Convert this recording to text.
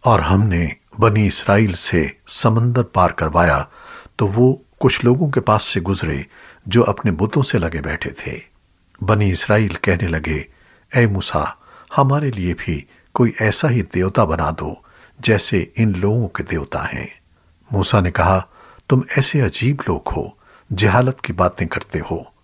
اور ہم نے بنی اسرائیل سے سمندر پار کروایا، تو وہ کچھ لوگوں کے پاس سے گزرے جو اپنے بتوں سے لگے بیٹھے تھے۔ بنی اسرائیل کہنے لگے، اے موسیٰ، ہمارے لیے بھی کوئی ایسا ہی دیوتا بنا دو جیسے ان لوگوں کے دیوتا ہیں۔ موسیٰ نے کہا، تم ایسے عجیب لوگ ہو، جہالت کی باتیں کرتے ہو۔